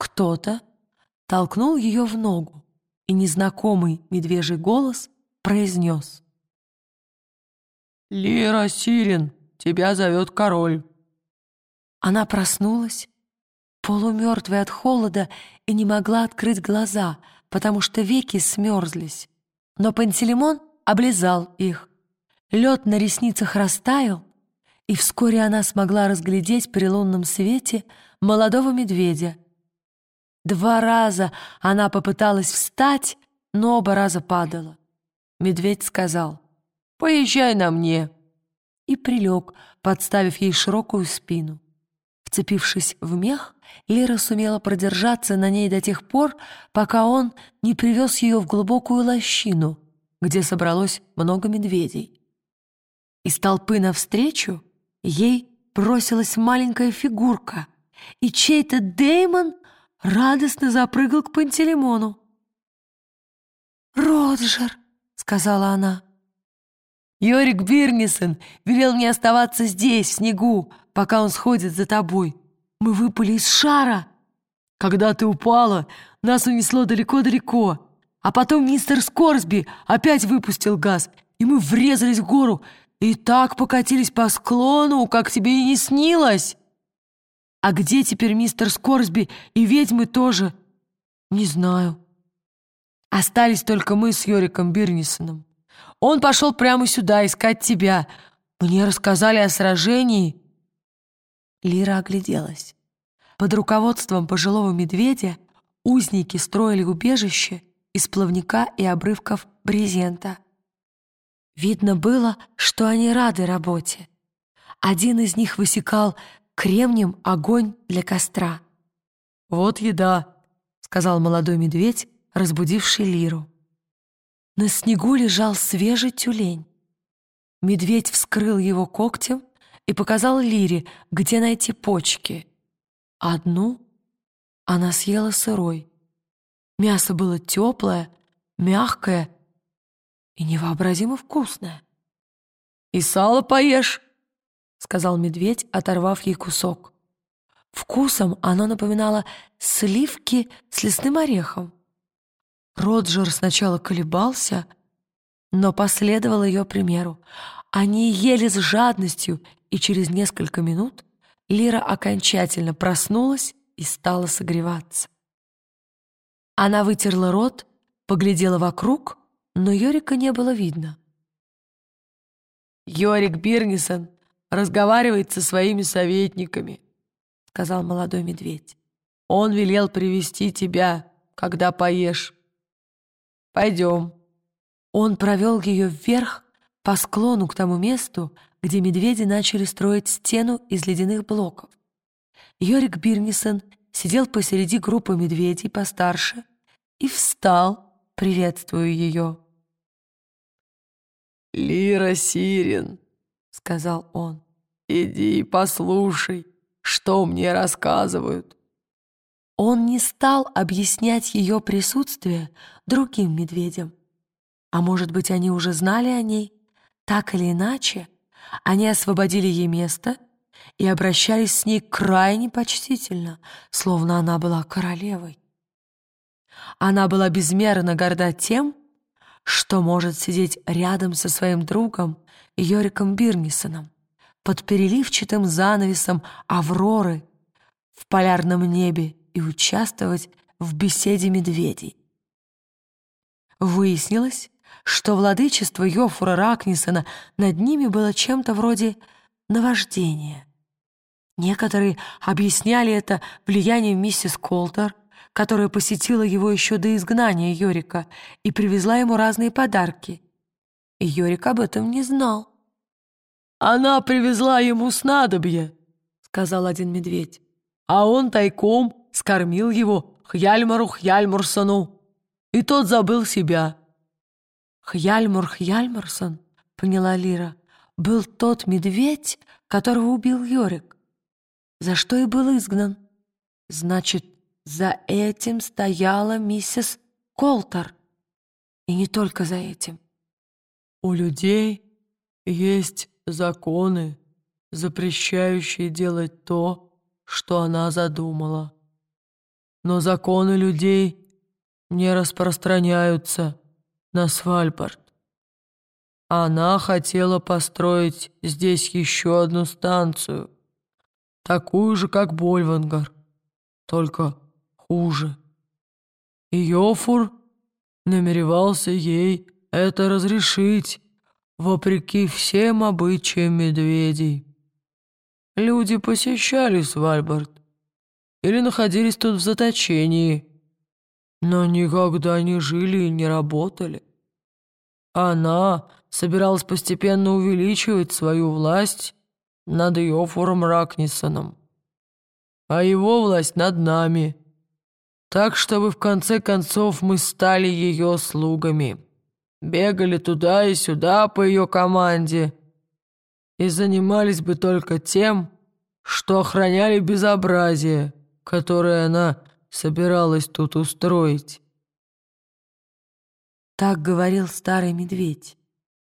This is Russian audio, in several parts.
Кто-то толкнул ее в ногу, и незнакомый медвежий голос произнес. «Лира Сирин, тебя зовет король». Она проснулась, полумертвая от холода, и не могла открыть глаза, потому что веки смерзлись. Но Пантелеймон облизал их. Лед на ресницах растаял, и вскоре она смогла разглядеть при лунном свете молодого медведя. Два раза она попыталась встать, но оба раза падала. Медведь сказал «Поезжай на мне» и прилег, подставив ей широкую спину. Вцепившись в мех, Лера сумела продержаться на ней до тех пор, пока он не привез ее в глубокую лощину, где собралось много медведей. Из толпы навстречу ей бросилась маленькая фигурка, и чей-то Деймон радостно запрыгал к Пантелеймону. «Роджер», — сказала она. «Йорик Бирнисон велел мне оставаться здесь, в снегу, пока он сходит за тобой. Мы выпали из шара. Когда ты упала, нас унесло далеко-далеко. А потом мистер Скорсби опять выпустил газ, и мы врезались в гору и так покатились по склону, как тебе и не снилось. А где теперь мистер Скорсби и ведьмы тоже? Не знаю. Остались только мы с Йориком Бирнисоном. Он пошел прямо сюда искать тебя. Мне рассказали о сражении. Лира огляделась. Под руководством пожилого медведя узники строили убежище из плавника и обрывков брезента. Видно было, что они рады работе. Один из них высекал кремнем огонь для костра. «Вот еда», — сказал молодой медведь, разбудивший Лиру. На снегу лежал свежий тюлень. Медведь вскрыл его когтем и показал Лире, где найти почки. Одну она съела сырой. Мясо было теплое, мягкое и невообразимо вкусное. «И сало поешь», — сказал медведь, оторвав ей кусок. Вкусом оно напоминало сливки с лесным орехом. Роджер сначала колебался, но последовал ее примеру. Они ели с жадностью, и через несколько минут Лира окончательно проснулась и стала согреваться. Она вытерла рот, поглядела вокруг, но Йорика не было видно. «Йорик Бирнисон разговаривает со своими советниками», — сказал молодой медведь. «Он велел привести тебя, когда поешь. Пойдем». Он провел ее вверх по склону к тому месту, где медведи начали строить стену из ледяных блоков. Йорик Бирнисон сидел посреди группы медведей постарше и встал, приветствуя ее. «Лира Сирин», — сказал он, — «иди послушай, что мне рассказывают». Он не стал объяснять ее присутствие другим медведям. А может быть, они уже знали о ней? Так или иначе, они освободили ей место и обращались с ней крайне почтительно, словно она была королевой. Она была безмерно горда тем, что может сидеть рядом со своим другом Йориком Бирнисоном под переливчатым занавесом Авроры в полярном небе и участвовать в беседе медведей. Выяснилось, что владычество Йофура Ракнисона над ними было чем-то вроде наваждения. Некоторые объясняли это влиянием миссис Колтер, которая посетила его еще до изгнания Йорика и привезла ему разные подарки. И Йорик об этом не знал. «Она привезла ему снадобье», — сказал один медведь, «а он тайком скормил его Хьяльмару Хьяльмурсону, и тот забыл себя». «Хьяльмур Хьяльмурсон», — поняла Лира, «был тот медведь, которого убил Йорик, за что и был изгнан. Значит, за этим стояла миссис Колтер. И не только за этим. У людей есть законы, запрещающие делать то, что она задумала. но законы людей не распространяются на Свальбард. Она хотела построить здесь еще одну станцию, такую же, как Больвангар, только хуже. И Йофур намеревался ей это разрешить, вопреки всем обычаям медведей. Люди посещали Свальбард или находились тут в заточении, но никогда не жили и не работали. Она собиралась постепенно увеличивать свою власть над Йофором Ракнисоном, а его власть над нами, так, чтобы в конце концов мы стали ее слугами, бегали туда и сюда по ее команде и занимались бы только тем, что охраняли безобразие, которое она собиралась тут устроить. Так говорил старый медведь.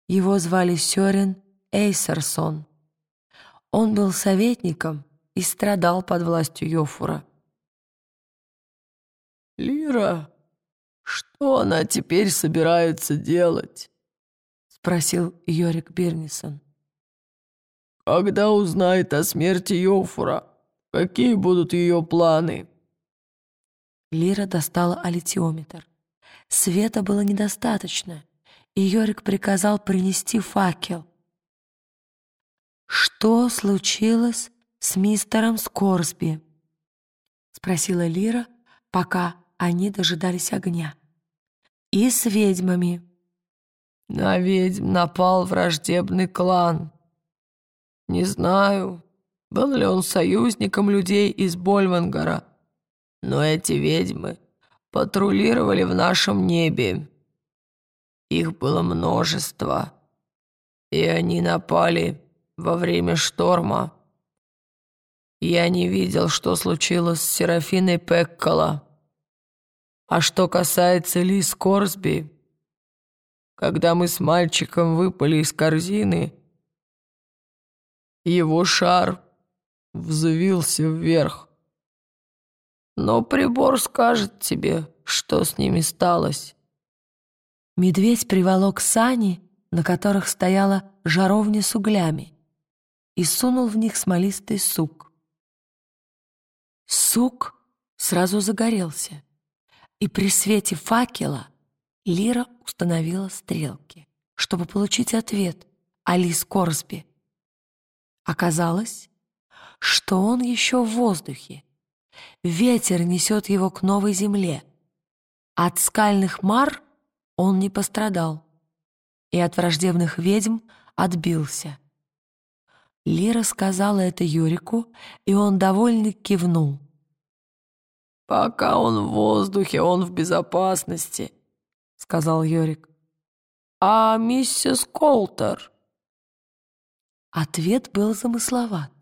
Его звали Сёрен Эйсерсон. Он был советником и страдал под властью Йофура. «Лира, что она теперь собирается делать?» — спросил Йорик Бирнисон. «Когда узнает о смерти Йофура, какие будут ее планы?» Лира достала алитиометр. Света было недостаточно, и Йорик приказал принести факел. «Что случилось с мистером Скорсби?» — спросила Лира, пока они дожидались огня. «И с ведьмами». «На ведьм напал враждебный клан. Не знаю, был ли он союзником людей из Больвангара, но эти ведьмы патрулировали в нашем небе. Их было множество, и они напали во время шторма. Я не видел, что случилось с Серафиной Пеккола. А что касается Лиз Корсби, когда мы с мальчиком выпали из корзины, его шар взвился вверх. Но прибор скажет тебе, что с ними сталось». Медведь приволок сани, на которых стояла жаровня с углями, и сунул в них смолистый сук. Сук сразу загорелся, и при свете факела Лира установила стрелки, чтобы получить ответ Алис Корсби. Оказалось, что он еще в воздухе, Ветер несет его к новой земле. От скальных мар он не пострадал и от враждебных ведьм отбился. Лира сказала это Юрику, и он довольно кивнул. «Пока он в воздухе, он в безопасности», — сказал Йорик. «А миссис Колтер?» Ответ был замысловат.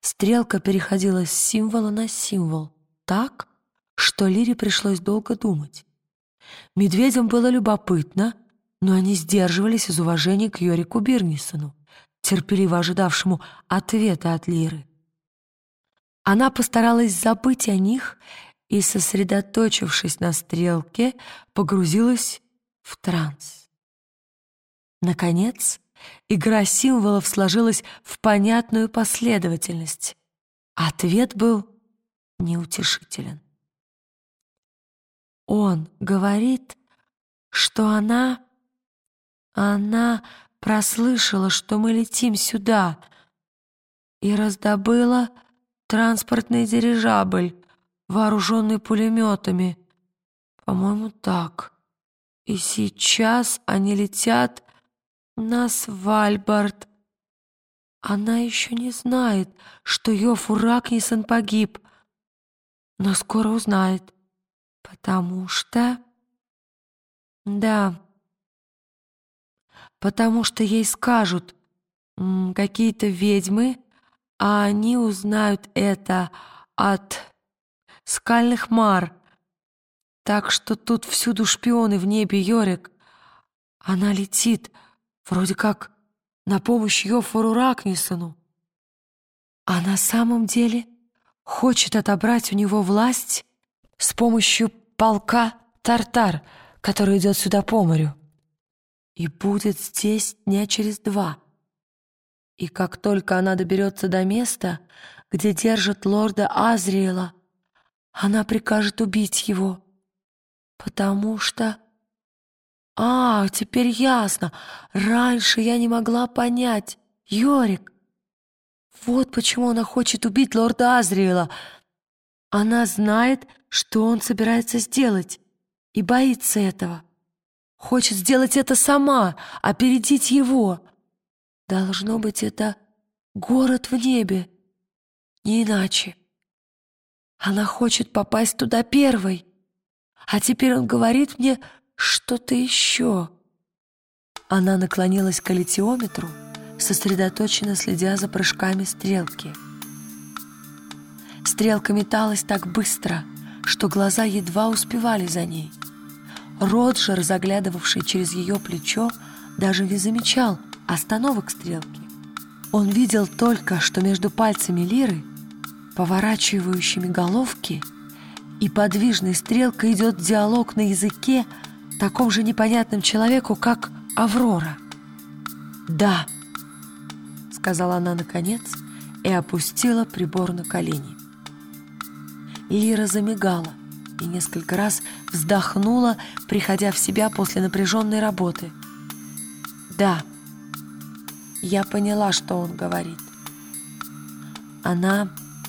Стрелка переходила с символа на символ так, что Лире пришлось долго думать. Медведям было любопытно, но они сдерживались из уважения к Йорику Бирнисону, терпеливо ожидавшему ответа от Лиры. Она постаралась забыть о них и, сосредоточившись на стрелке, погрузилась в транс. Наконец, Игра символов сложилась в понятную последовательность. Ответ был неутешителен. Он говорит, что она... Она прослышала, что мы летим сюда, и раздобыла транспортный дирижабль, вооруженный пулеметами. По-моему, так. И сейчас они летят нас Вальбард. Она еще не знает, что Йофу Ракнисон погиб, но скоро узнает, потому что... Да, потому что ей скажут какие-то ведьмы, а они узнают это от скальных мар. Так что тут всюду шпионы в небе, Йорик. Она летит, Вроде как на помощь Йофору Ракнисону. А на самом деле хочет отобрать у него власть с помощью полка Тартар, который идет сюда по морю. И будет здесь дня через два. И как только она доберется до места, где держат лорда Азриэла, она прикажет убить его, потому что... А, теперь ясно. Раньше я не могла понять. Йорик. Вот почему она хочет убить лорда Азриэла. Она знает, что он собирается сделать, и боится этого. Хочет сделать это сама, опередить его. Должно быть, это город в небе. Не иначе. Она хочет попасть туда первой. А теперь он говорит мне что-то еще. Она наклонилась к аллитиометру, сосредоточенно следя за прыжками стрелки. Стрелка металась так быстро, что глаза едва успевали за ней. Роджер, заглядывавший через ее плечо, даже не замечал остановок стрелки. Он видел только, что между пальцами Лиры, поворачивающими головки, и подвижной стрелкой идет диалог на языке, таком же непонятном человеку, как Аврора. «Да», — сказала она наконец и опустила прибор на колени. Лира замигала и несколько раз вздохнула, приходя в себя после напряженной работы. «Да», я поняла, что он говорит. Она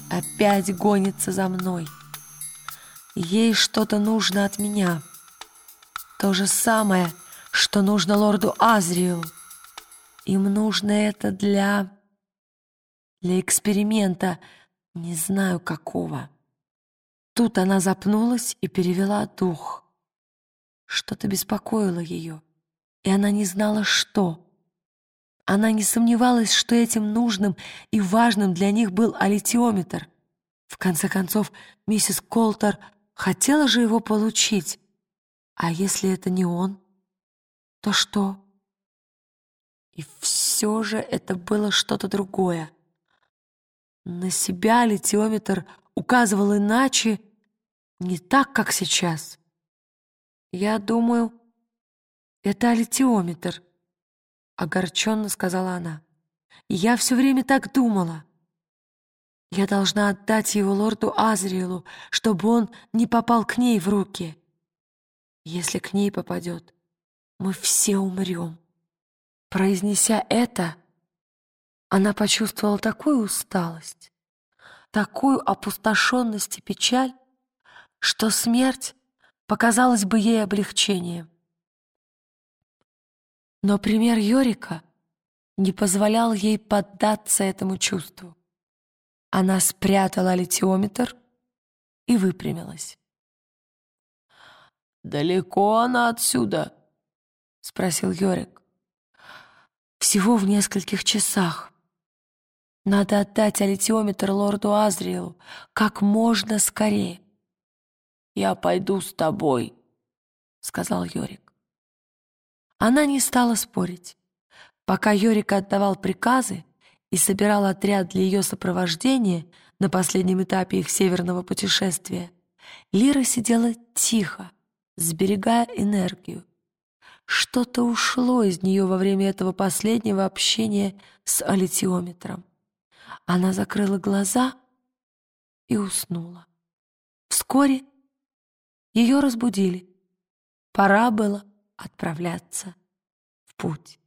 опять гонится за мной. Ей что-то нужно от меня. То же самое, что нужно лорду Азриэлу. Им нужно это для... для эксперимента, не знаю какого. Тут она запнулась и перевела дух. Что-то беспокоило ее, и она не знала, что. Она не сомневалась, что этим нужным и важным для них был аллитиометр. В конце концов, миссис Колтер хотела же его получить. А если это не он, то что? И все же это было что-то другое. На себя литиометр указывал иначе, не так, как сейчас. Я думаю, это аллитиометр — огорченно сказала она. «Я все время так думала. Я должна отдать его лорду Азриэлу, чтобы он не попал к ней в руки. Если к ней попадет, мы все умрем». Произнеся это, она почувствовала такую усталость, такую опустошенность и печаль, что смерть показалась бы ей облегчением. Но пример Йорика не позволял ей поддаться этому чувству. Она спрятала литиометр и выпрямилась. «Далеко она отсюда?» — спросил Йорик. «Всего в нескольких часах. Надо отдать аллитиометр лорду Азриэлу как можно скорее». «Я пойду с тобой», — сказал Йорик. Она не стала спорить. Пока Йорик отдавал приказы и собирал отряд для ее сопровождения на последнем этапе их северного путешествия, Лира сидела тихо, сберегая энергию. Что-то ушло из нее во время этого последнего общения с аллитиометром. Она закрыла глаза и уснула. Вскоре ее разбудили. Пора было отправляться в путь.